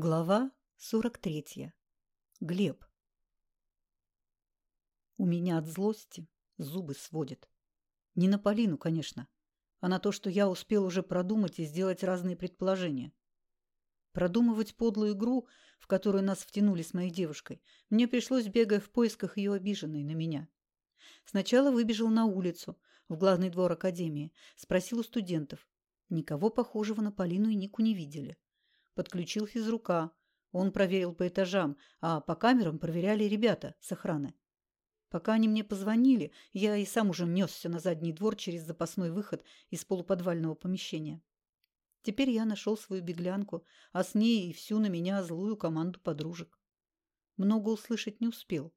Глава 43. Глеб. У меня от злости зубы сводят. Не на Полину, конечно, а на то, что я успел уже продумать и сделать разные предположения. Продумывать подлую игру, в которую нас втянули с моей девушкой, мне пришлось, бегая в поисках ее обиженной на меня. Сначала выбежал на улицу, в главный двор академии, спросил у студентов. Никого похожего на Полину и Нику не видели подключил физрука. Он проверил по этажам, а по камерам проверяли ребята с охраны. Пока они мне позвонили, я и сам уже несся на задний двор через запасной выход из полуподвального помещения. Теперь я нашел свою беглянку, а с ней и всю на меня злую команду подружек. Много услышать не успел.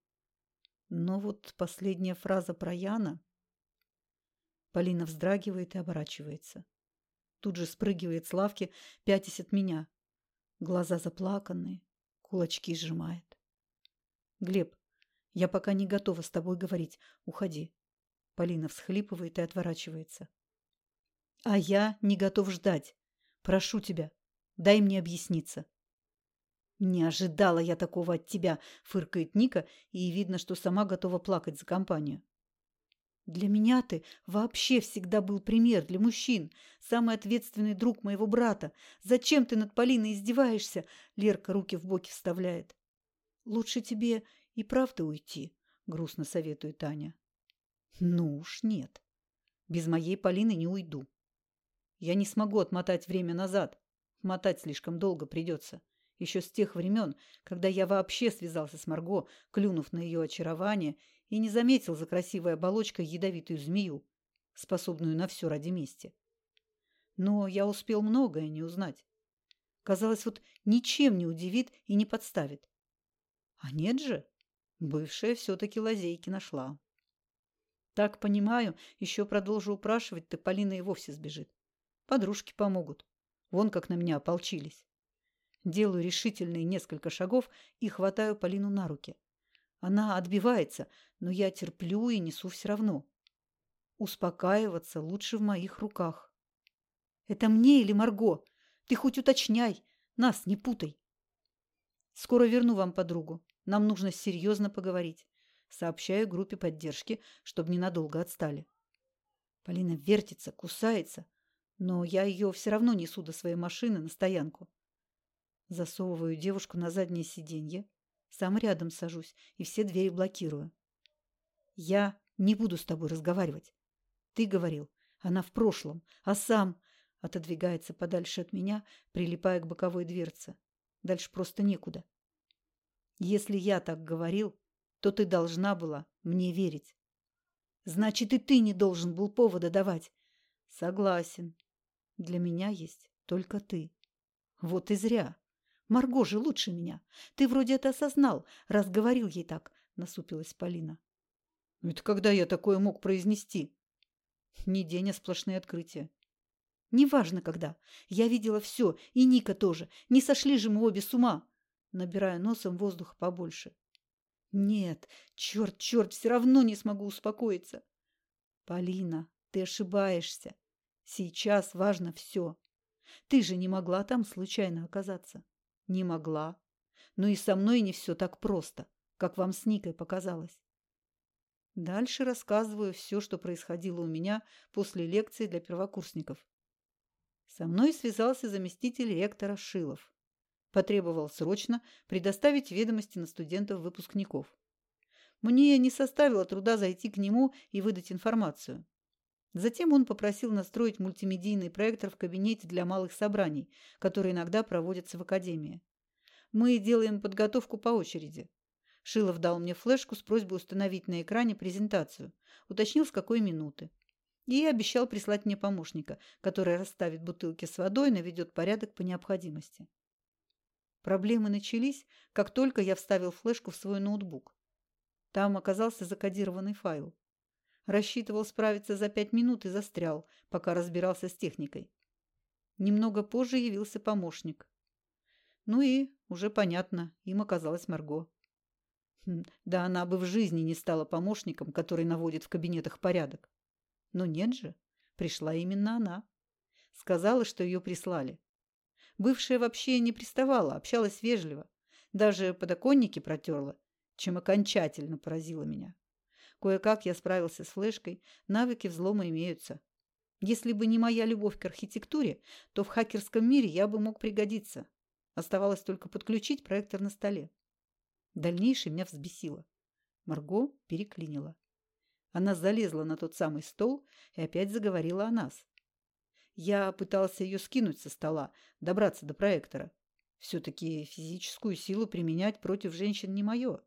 Но вот последняя фраза про Яна... Полина вздрагивает и оборачивается. Тут же спрыгивает с лавки, пятясь от меня. Глаза заплаканные, кулачки сжимает. Глеб, я пока не готова с тобой говорить. Уходи. Полина всхлипывает и отворачивается. А я не готов ждать. Прошу тебя, дай мне объясниться. Не ожидала я такого от тебя, фыркает Ника, и видно, что сама готова плакать за компанию. Для меня ты вообще всегда был пример для мужчин, самый ответственный друг моего брата. Зачем ты над Полиной издеваешься? Лерка руки в боки вставляет. Лучше тебе и правда уйти, грустно советует Таня. Ну уж нет. Без моей Полины не уйду. Я не смогу отмотать время назад. Мотать слишком долго придется. Еще с тех времен, когда я вообще связался с Марго, клюнув на ее очарование и не заметил за красивой оболочкой ядовитую змею, способную на все ради мести. Но я успел многое не узнать. Казалось, вот ничем не удивит и не подставит. А нет же, бывшая все-таки лазейки нашла. Так, понимаю, еще продолжу упрашивать, так Полина и вовсе сбежит. Подружки помогут. Вон как на меня ополчились. Делаю решительные несколько шагов и хватаю Полину на руки. Она отбивается, но я терплю и несу все равно. Успокаиваться лучше в моих руках. Это мне или Марго? Ты хоть уточняй, нас не путай. Скоро верну вам подругу. Нам нужно серьезно поговорить. Сообщаю группе поддержки, чтобы ненадолго отстали. Полина вертится, кусается, но я ее все равно несу до своей машины на стоянку. Засовываю девушку на заднее сиденье, сам рядом сажусь и все двери блокирую. Я не буду с тобой разговаривать. Ты говорил, она в прошлом, а сам отодвигается подальше от меня, прилипая к боковой дверце. Дальше просто некуда. Если я так говорил, то ты должна была мне верить. Значит, и ты не должен был повода давать. Согласен. Для меня есть только ты. Вот и зря. Марго же лучше меня. Ты вроде это осознал, раз говорил ей так, насупилась Полина. Это когда я такое мог произнести? Не день, а сплошные открытия. Неважно когда. Я видела все, и Ника тоже. Не сошли же мы обе с ума. Набирая носом воздуха побольше. Нет, черт, черт, все равно не смогу успокоиться. Полина, ты ошибаешься. Сейчас важно все. Ты же не могла там случайно оказаться. Не могла. Но и со мной не все так просто, как вам с Никой показалось. Дальше рассказываю все, что происходило у меня после лекции для первокурсников. Со мной связался заместитель ректора Шилов. Потребовал срочно предоставить ведомости на студентов-выпускников. Мне не составило труда зайти к нему и выдать информацию. Затем он попросил настроить мультимедийный проектор в кабинете для малых собраний, которые иногда проводятся в академии. Мы делаем подготовку по очереди. Шилов дал мне флешку с просьбой установить на экране презентацию, уточнил, с какой минуты. И обещал прислать мне помощника, который расставит бутылки с водой и наведет порядок по необходимости. Проблемы начались, как только я вставил флешку в свой ноутбук. Там оказался закодированный файл. Рассчитывал справиться за пять минут и застрял, пока разбирался с техникой. Немного позже явился помощник. Ну и, уже понятно, им оказалась Марго. Хм, да она бы в жизни не стала помощником, который наводит в кабинетах порядок. Но нет же, пришла именно она. Сказала, что ее прислали. Бывшая вообще не приставала, общалась вежливо. Даже подоконники протерла, чем окончательно поразила меня. Кое-как я справился с флешкой, навыки взлома имеются. Если бы не моя любовь к архитектуре, то в хакерском мире я бы мог пригодиться. Оставалось только подключить проектор на столе. Дальнейшее меня взбесило. Марго переклинила. Она залезла на тот самый стол и опять заговорила о нас. Я пытался ее скинуть со стола, добраться до проектора. Все-таки физическую силу применять против женщин не мое.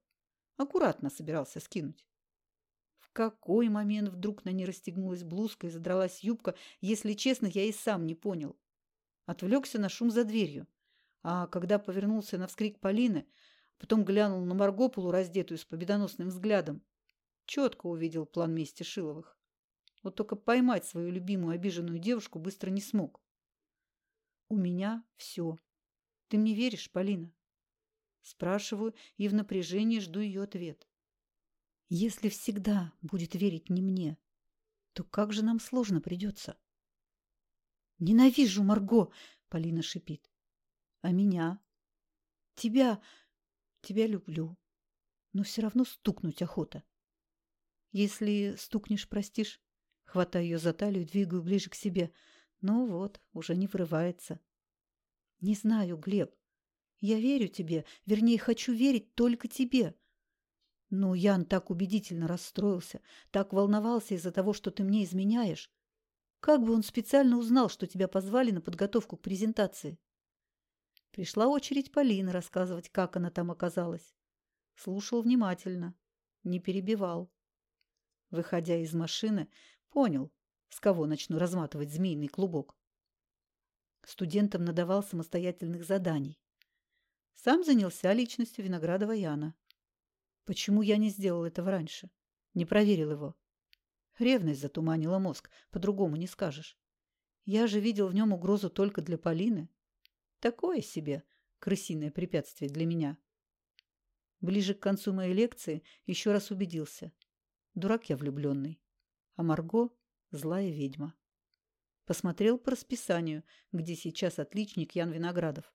Аккуратно собирался скинуть. Какой момент вдруг на ней расстегнулась блузка и задралась юбка, если честно, я и сам не понял. Отвлекся на шум за дверью. А когда повернулся на вскрик Полины, потом глянул на Марго, полураздетую с победоносным взглядом, четко увидел план мести Шиловых. Вот только поймать свою любимую обиженную девушку быстро не смог. У меня все. Ты мне веришь, Полина? Спрашиваю и в напряжении жду ее ответ. Если всегда будет верить не мне, то как же нам сложно придется? Ненавижу Марго, Полина шипит. А меня? Тебя, тебя люблю. Но все равно стукнуть охота. Если стукнешь, простишь? Хватаю ее за талию, двигаю ближе к себе. Ну вот, уже не врывается. Не знаю, Глеб. Я верю тебе, вернее, хочу верить только тебе. Но Ян так убедительно расстроился, так волновался из-за того, что ты мне изменяешь. Как бы он специально узнал, что тебя позвали на подготовку к презентации? Пришла очередь Полины рассказывать, как она там оказалась. Слушал внимательно, не перебивал. Выходя из машины, Понял, с кого начну разматывать змеиный клубок. Студентам надавал самостоятельных заданий. Сам занялся личностью Виноградова Яна. Почему я не сделал этого раньше? Не проверил его. Ревность затуманила мозг, по-другому не скажешь. Я же видел в нем угрозу только для Полины. Такое себе крысиное препятствие для меня. Ближе к концу моей лекции еще раз убедился. Дурак я влюбленный а Марго – злая ведьма. Посмотрел по расписанию, где сейчас отличник Ян Виноградов.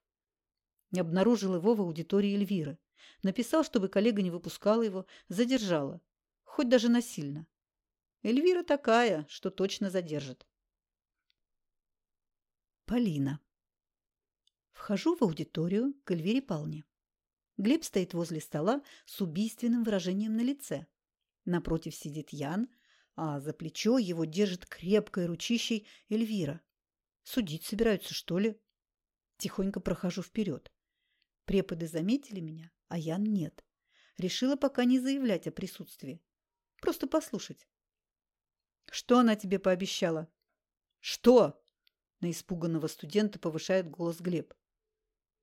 Обнаружил его в аудитории Эльвиры. Написал, чтобы коллега не выпускала его, задержала. Хоть даже насильно. Эльвира такая, что точно задержит. Полина. Вхожу в аудиторию к Эльвире Палне. Глеб стоит возле стола с убийственным выражением на лице. Напротив сидит Ян, а за плечо его держит крепкой ручищей Эльвира. Судить собираются, что ли? Тихонько прохожу вперед. Преподы заметили меня, а Ян нет. Решила пока не заявлять о присутствии. Просто послушать. Что она тебе пообещала? Что? На испуганного студента повышает голос Глеб.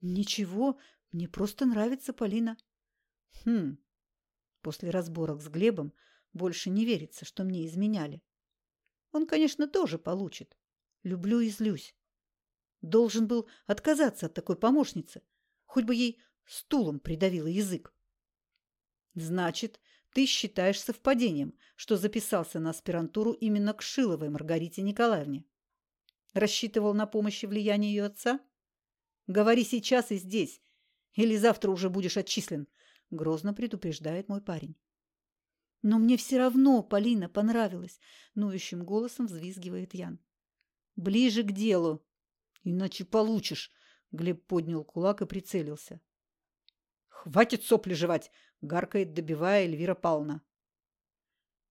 Ничего, мне просто нравится Полина. Хм. После разборок с Глебом больше не верится, что мне изменяли. Он, конечно, тоже получит. Люблю и злюсь. Должен был отказаться от такой помощницы. Хоть бы ей стулом придавило язык. Значит, ты считаешь совпадением, что записался на аспирантуру именно к Шиловой Маргарите Николаевне? Рассчитывал на помощь и влияние ее отца? Говори сейчас и здесь, или завтра уже будешь отчислен, грозно предупреждает мой парень. Но мне все равно Полина понравилась, ноющим голосом взвизгивает Ян. Ближе к делу. Иначе получишь. Глеб поднял кулак и прицелился. Хватит сопли жевать, гаркает, добивая Эльвира Павловна.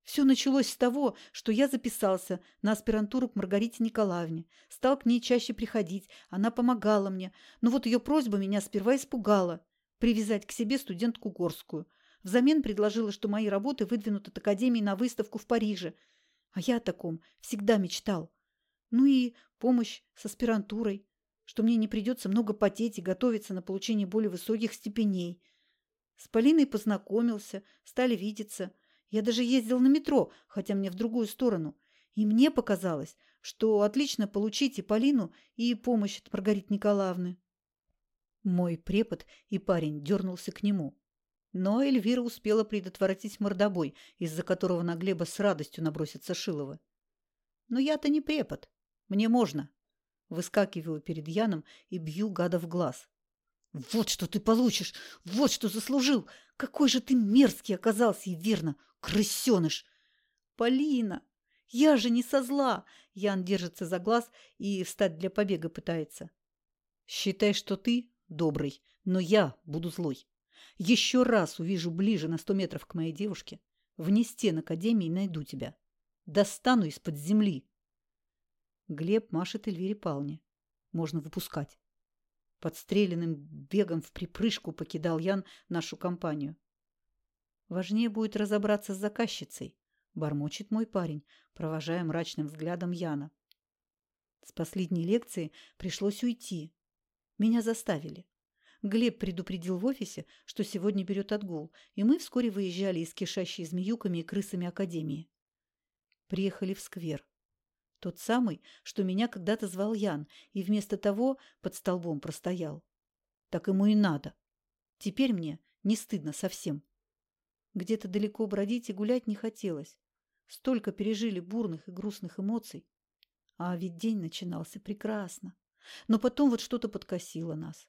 Все началось с того, что я записался на аспирантуру к Маргарите Николаевне, стал к ней чаще приходить, она помогала мне, но вот ее просьба меня сперва испугала – привязать к себе студентку Горскую. Взамен предложила, что мои работы выдвинут от Академии на выставку в Париже. А я о таком всегда мечтал. Ну и помощь с аспирантурой, что мне не придется много потеть и готовиться на получение более высоких степеней. С Полиной познакомился, стали видеться. Я даже ездил на метро, хотя мне в другую сторону. И мне показалось, что отлично получить и Полину, и помощь от Маргариты Николаевны. Мой препод и парень дернулся к нему. Но Эльвира успела предотвратить мордобой, из-за которого на Глеба с радостью набросится Шилова. «Но я-то не препод. Мне можно. Выскакиваю перед Яном и бью гада в глаз. «Вот что ты получишь! Вот что заслужил! Какой же ты мерзкий оказался, и верно, крысеныш!» «Полина! Я же не со зла!» Ян держится за глаз и встать для побега пытается. «Считай, что ты добрый, но я буду злой. Еще раз увижу ближе на сто метров к моей девушке, вне стен Академии найду тебя. Достану из-под земли. Глеб машет Эльвире Павловне. Можно выпускать. Подстреленным бегом в припрыжку покидал Ян нашу компанию. Важнее будет разобраться с заказчицей, бормочет мой парень, провожая мрачным взглядом Яна. С последней лекции пришлось уйти. Меня заставили. Глеб предупредил в офисе, что сегодня берет отгул, и мы вскоре выезжали из кишащей змеюками и крысами академии. Приехали в сквер. Тот самый, что меня когда-то звал Ян, и вместо того под столбом простоял. Так ему и надо. Теперь мне не стыдно совсем. Где-то далеко бродить и гулять не хотелось. Столько пережили бурных и грустных эмоций. А ведь день начинался прекрасно. Но потом вот что-то подкосило нас.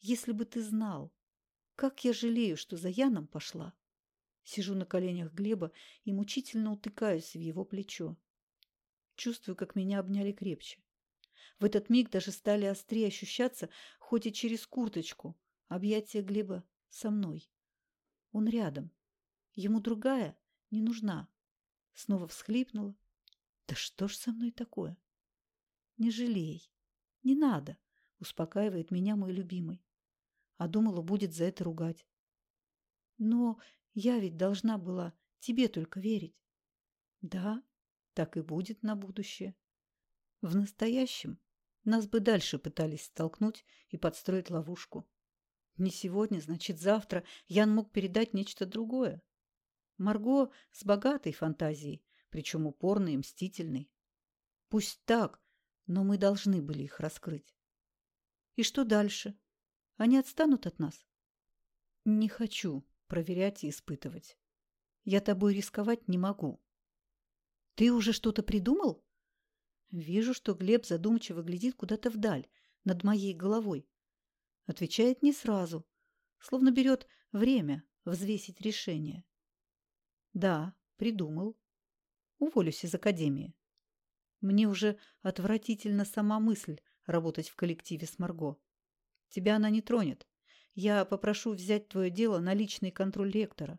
Если бы ты знал, как я жалею, что за Яном пошла. Сижу на коленях Глеба и мучительно утыкаюсь в его плечо. Чувствую, как меня обняли крепче. В этот миг даже стали острее ощущаться, хоть и через курточку, объятия Глеба со мной. Он рядом. Ему другая не нужна. Снова всхлипнула. Да что ж со мной такое? Не жалей. Не надо, успокаивает меня мой любимый. А думала, будет за это ругать. Но я ведь должна была тебе только верить. Да, так и будет на будущее. В настоящем нас бы дальше пытались столкнуть и подстроить ловушку. Не сегодня, значит, завтра Ян мог передать нечто другое. Марго с богатой фантазией, причем упорной и мстительной. Пусть так, но мы должны были их раскрыть. И что дальше? Они отстанут от нас? Не хочу проверять и испытывать. Я тобой рисковать не могу. Ты уже что-то придумал? Вижу, что Глеб задумчиво глядит куда-то вдаль, над моей головой. Отвечает не сразу, словно берет время взвесить решение. Да, придумал. Уволюсь из академии. Мне уже отвратительно сама мысль работать в коллективе с Марго. Тебя она не тронет. Я попрошу взять твое дело на личный контроль ректора.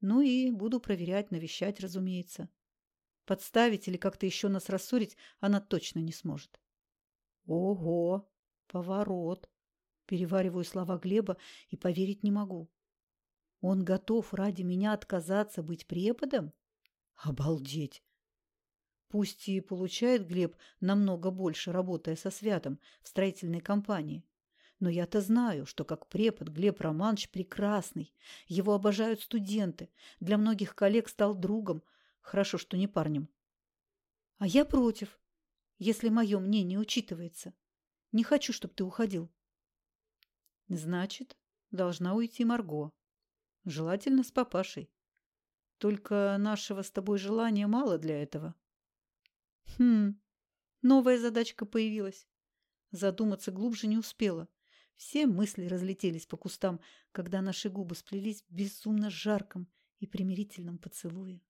Ну и буду проверять, навещать, разумеется. Подставить или как-то еще нас рассорить она точно не сможет. Ого! Поворот! Перевариваю слова Глеба и поверить не могу. Он готов ради меня отказаться быть преподом? Обалдеть! Пусть и получает Глеб намного больше, работая со Святом в строительной компании. Но я-то знаю, что как препод Глеб Романович прекрасный. Его обожают студенты. Для многих коллег стал другом, Хорошо, что не парнем. А я против, если мое мнение учитывается. Не хочу, чтобы ты уходил. Значит, должна уйти Марго. Желательно с папашей. Только нашего с тобой желания мало для этого. Хм, новая задачка появилась. Задуматься глубже не успела. Все мысли разлетелись по кустам, когда наши губы сплелись в безумно жарком и примирительном поцелуе.